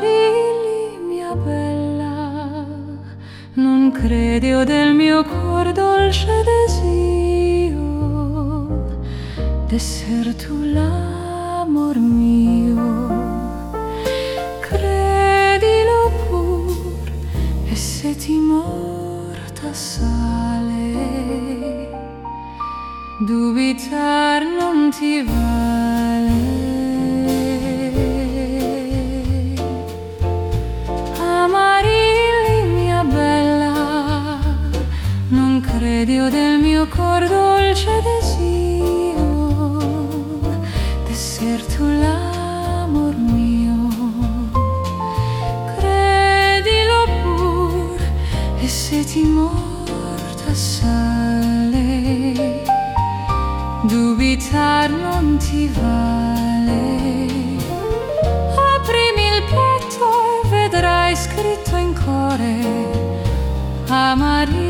sparili, mia bella, non credi o del mio cuor dolce desio d'esser tu l'amor mio. Credilo pur, e se ti morta sale, dubitar non ti vale. Non credi o del mio cor dolce desio d'esser tu l'amor mio. Credilo pur e se ti morta sale dubitar non ti vale. Aprimi il petto e vedrai scritto in core Amarillo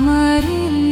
Amarillo